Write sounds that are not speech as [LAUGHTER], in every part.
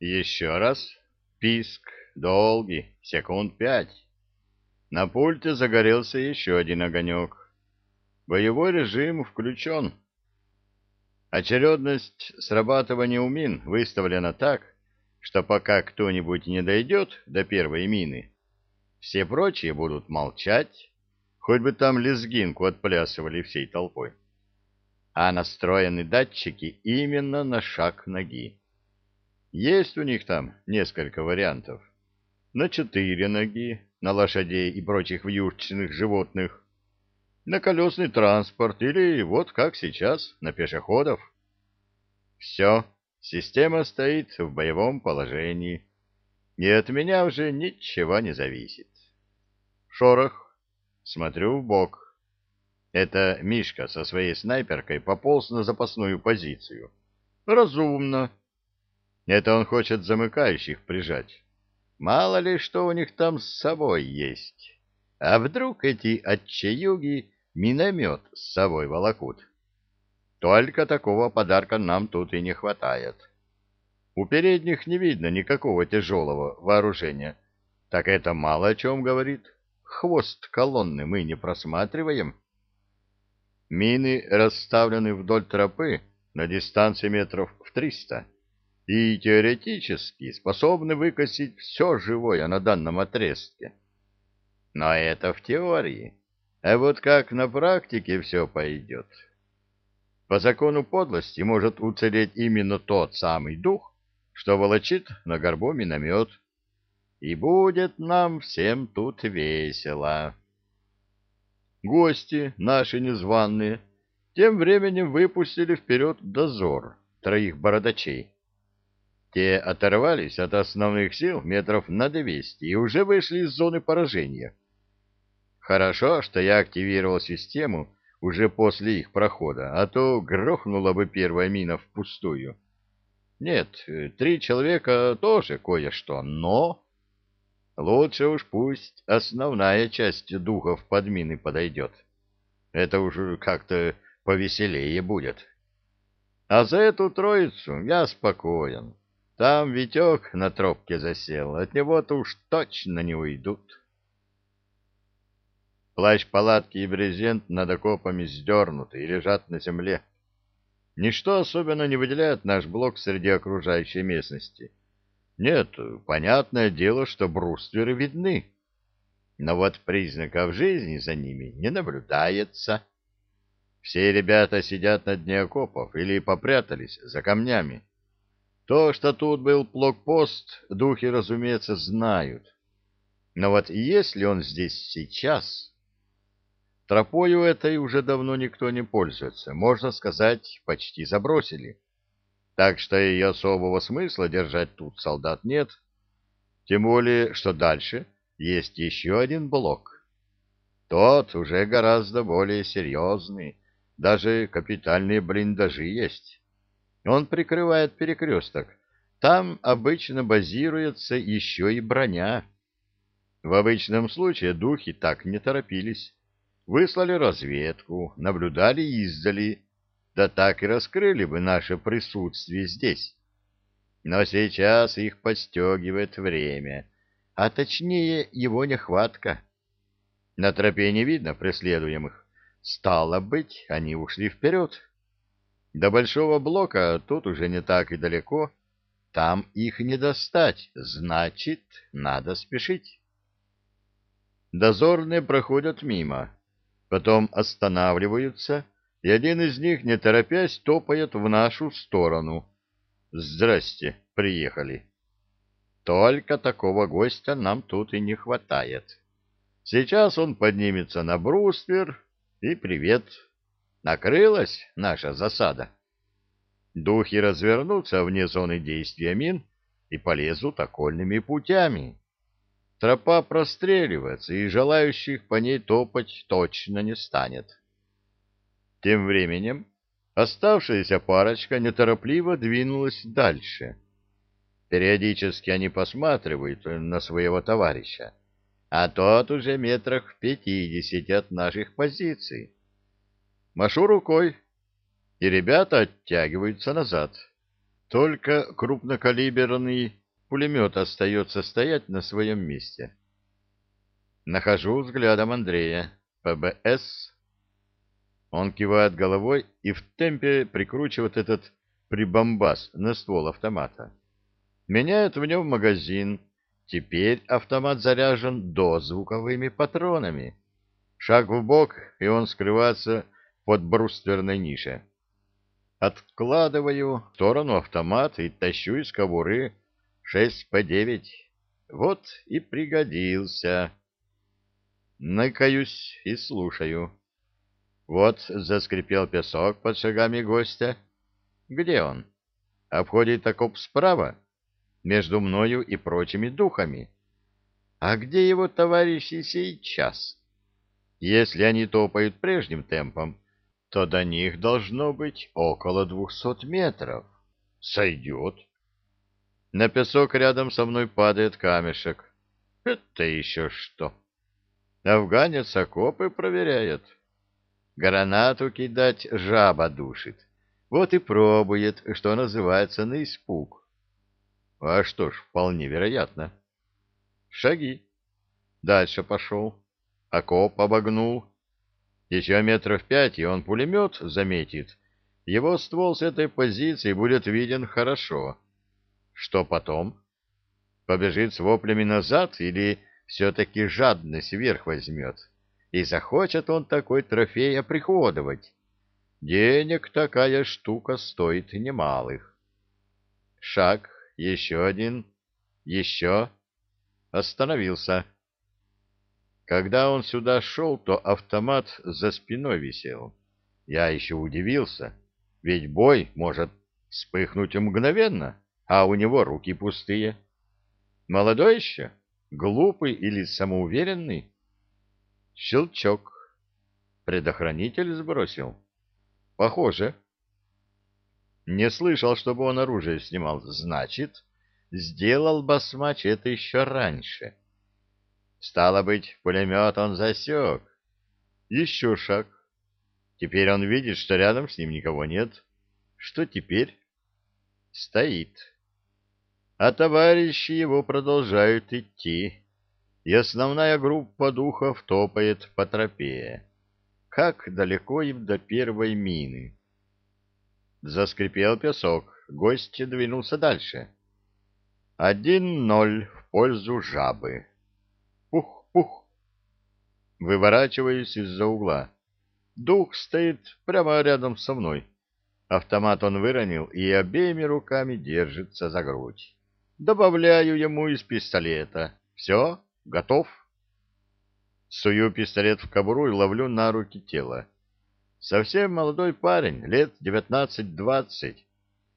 Еще раз. Писк. Долгий. Секунд пять. На пульте загорелся еще один огонек. Боевой режим включен. Очередность срабатывания у мин выставлена так, что пока кто-нибудь не дойдет до первой мины, все прочие будут молчать, хоть бы там лезгинку отплясывали всей толпой. А настроены датчики именно на шаг ноги. Есть у них там несколько вариантов. На четыре ноги, на лошадей и прочих вьючных животных, на колесный транспорт или вот как сейчас, на пешеходов. Все, система стоит в боевом положении, и от меня уже ничего не зависит. Шорох, смотрю в бок. Это Мишка со своей снайперкой пополз на запасную позицию. Разумно. Это он хочет замыкающих прижать. Мало ли, что у них там с собой есть. А вдруг эти отчаюги миномет с собой волокут. Только такого подарка нам тут и не хватает. У передних не видно никакого тяжелого вооружения. Так это мало о чем говорит. Хвост колонны мы не просматриваем. Мины расставлены вдоль тропы на дистанции метров в триста и теоретически способны выкосить все живое на данном отрезке. Но это в теории. А вот как на практике все пойдет? По закону подлости может уцелеть именно тот самый дух, что волочит на горбу миномет. И будет нам всем тут весело. Гости, наши незваные, тем временем выпустили вперед дозор троих бородачей. Те оторвались от основных сил метров на двести и уже вышли из зоны поражения. Хорошо, что я активировал систему уже после их прохода, а то грохнула бы первая мина впустую. Нет, три человека тоже кое-что, но... Лучше уж пусть основная часть духов под мины подойдет. Это уж как-то повеселее будет. А за эту троицу я спокоен. Там Витек на тропке засел, от него-то уж точно не уйдут. Плащ палатки и брезент над окопами сдернуты и лежат на земле. Ничто особенно не выделяет наш блок среди окружающей местности. Нет, понятное дело, что брустверы видны. Но вот признаков жизни за ними не наблюдается. Все ребята сидят на дне окопов или попрятались за камнями. То, что тут был блокпост, духи, разумеется, знают. Но вот если он здесь сейчас, Тропою этой уже давно никто не пользуется, можно сказать, почти забросили. Так что и особого смысла держать тут солдат нет. Тем более, что дальше есть еще один блок. Тот уже гораздо более серьезный, даже капитальные блиндажи есть. Он прикрывает перекресток. Там обычно базируется еще и броня. В обычном случае духи так не торопились выслали разведку, наблюдали издали, да так и раскрыли бы наше присутствие здесь. Но сейчас их подстегивает время, а точнее его нехватка. На тропе не видно преследуемых. Стало быть, они ушли вперед. До большого блока тут уже не так и далеко. Там их не достать, значит, надо спешить. Дозорные проходят мимо, потом останавливаются, и один из них, не торопясь, топает в нашу сторону. «Здрасте, приехали». Только такого гостя нам тут и не хватает. Сейчас он поднимется на бруствер, и привет. Накрылась наша засада. Духи развернутся вне зоны действия мин и полезут окольными путями. Тропа простреливается, и желающих по ней топать точно не станет. Тем временем оставшаяся парочка неторопливо двинулась дальше. Периодически они посматривают на своего товарища, а тот уже метрах в пятидесяти от наших позиций. Машу рукой, и ребята оттягиваются назад. Только крупнокалиберный пулемет остается стоять на своем месте. Нахожу взглядом Андрея. ПБС. Он кивает головой и в темпе прикручивает этот прибамбас на ствол автомата. Меняет в нем магазин. Теперь автомат заряжен дозвуковыми патронами. Шаг в бок, и он скрывается под брустверной нише. Откладываю в сторону автомат и тащу из кобуры 6 по 9. Вот и пригодился. Накаюсь и слушаю. Вот заскрипел песок под шагами гостя. Где он? Обходит окоп справа, между мною и прочими духами. А где его товарищи сейчас? Если они топают прежним темпом, то до них должно быть около двухсот метров. Сойдет. На песок рядом со мной падает камешек. Это еще что? Афганец окопы проверяет. Гранату кидать жаба душит. Вот и пробует, что называется, на испуг. А что ж, вполне вероятно. Шаги. Дальше пошел. Окоп обогнул. Еще метров пять, и он пулемет заметит. Его ствол с этой позиции будет виден хорошо. Что потом? Побежит с воплями назад или все-таки жадность вверх возьмет? И захочет он такой трофей оприходовать. Денег такая штука стоит немалых. Шаг, еще один, еще. Остановился. Когда он сюда шел, то автомат за спиной висел. Я еще удивился, ведь бой может вспыхнуть мгновенно, а у него руки пустые. Молодой еще? Глупый или самоуверенный? Щелчок. Предохранитель сбросил. Похоже. Не слышал, чтобы он оружие снимал. Значит, сделал басмач это еще раньше. — Стало быть, пулемет он засек. Еще шаг. Теперь он видит, что рядом с ним никого нет. Что теперь? Стоит. А товарищи его продолжают идти, и основная группа духов топает по тропе. Как далеко им до первой мины? Заскрипел песок, гость двинулся дальше. Один ноль в пользу жабы. Выворачиваюсь из-за угла. Дух стоит прямо рядом со мной. Автомат он выронил и обеими руками держится за грудь. Добавляю ему из пистолета. Все, готов. Сую пистолет в кобуру и ловлю на руки тело. Совсем молодой парень, лет девятнадцать-двадцать.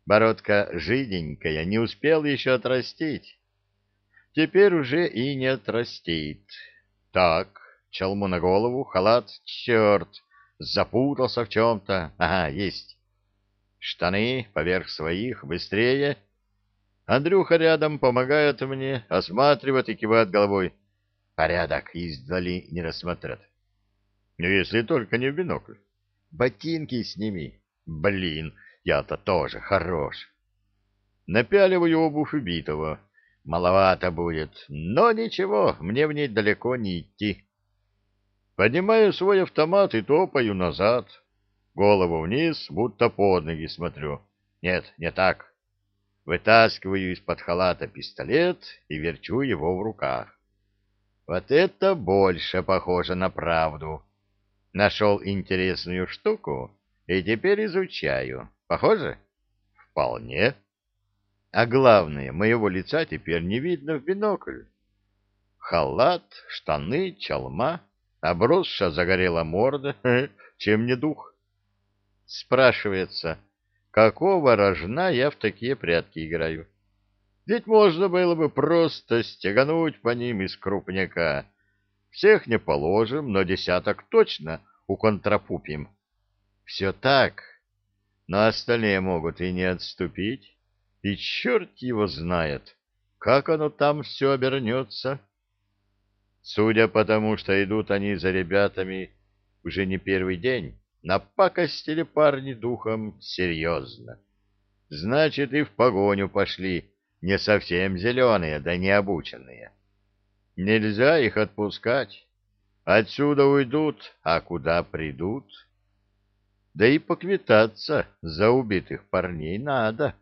Бородка жиденькая, не успел еще отрастить. Теперь уже и не отрастит. Так, челму на голову, халат, черт, запутался в чем-то. Ага, есть. Штаны поверх своих, быстрее. Андрюха рядом помогает мне, осматривает и кивает головой. Порядок издали не рассмотрят. Ну, если только не в бинокль. Ботинки сними. Блин, я-то тоже хорош. Напяливаю обувь убитого. Маловато будет, но ничего, мне в ней далеко не идти. Поднимаю свой автомат и топаю назад. Голову вниз, будто под ноги смотрю. Нет, не так. Вытаскиваю из-под халата пистолет и верчу его в руках. Вот это больше похоже на правду. Нашел интересную штуку и теперь изучаю. Похоже? Вполне. А главное, моего лица теперь не видно в бинокль. Халат, штаны, чалма, обросшая загорела морда, [LAUGHS] чем не дух. Спрашивается, какого рожна я в такие прятки играю? Ведь можно было бы просто стегануть по ним из крупняка. Всех не положим, но десяток точно уконтрапупим. Все так, но остальные могут и не отступить. И черт его знает, как оно там все обернется. Судя по тому, что идут они за ребятами уже не первый день, напакостили парни духом серьезно. значит, и в погоню пошли не совсем зеленые, да не обученные. Нельзя их отпускать. Отсюда уйдут, а куда придут? Да и поквитаться за убитых парней надо.